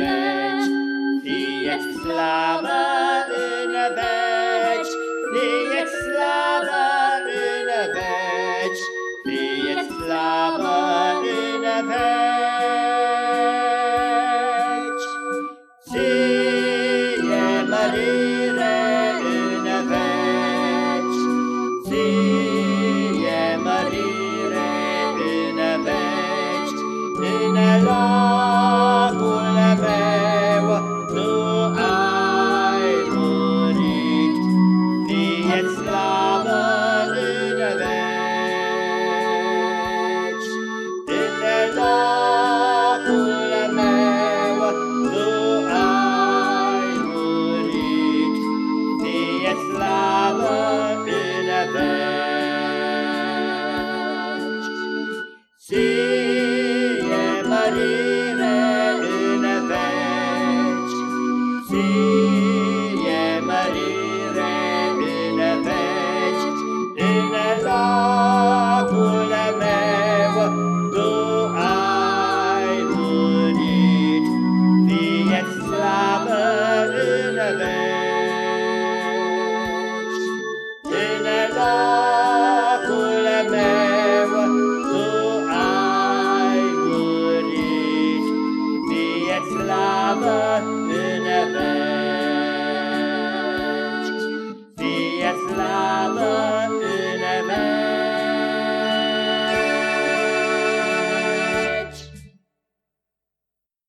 legi, fie slavă în veci, fie slavă în veci, fie slavă în veci. mărire în veci. Ție mărire în veci, în locul meu tu ai murit. Fie slavă în veci. slavă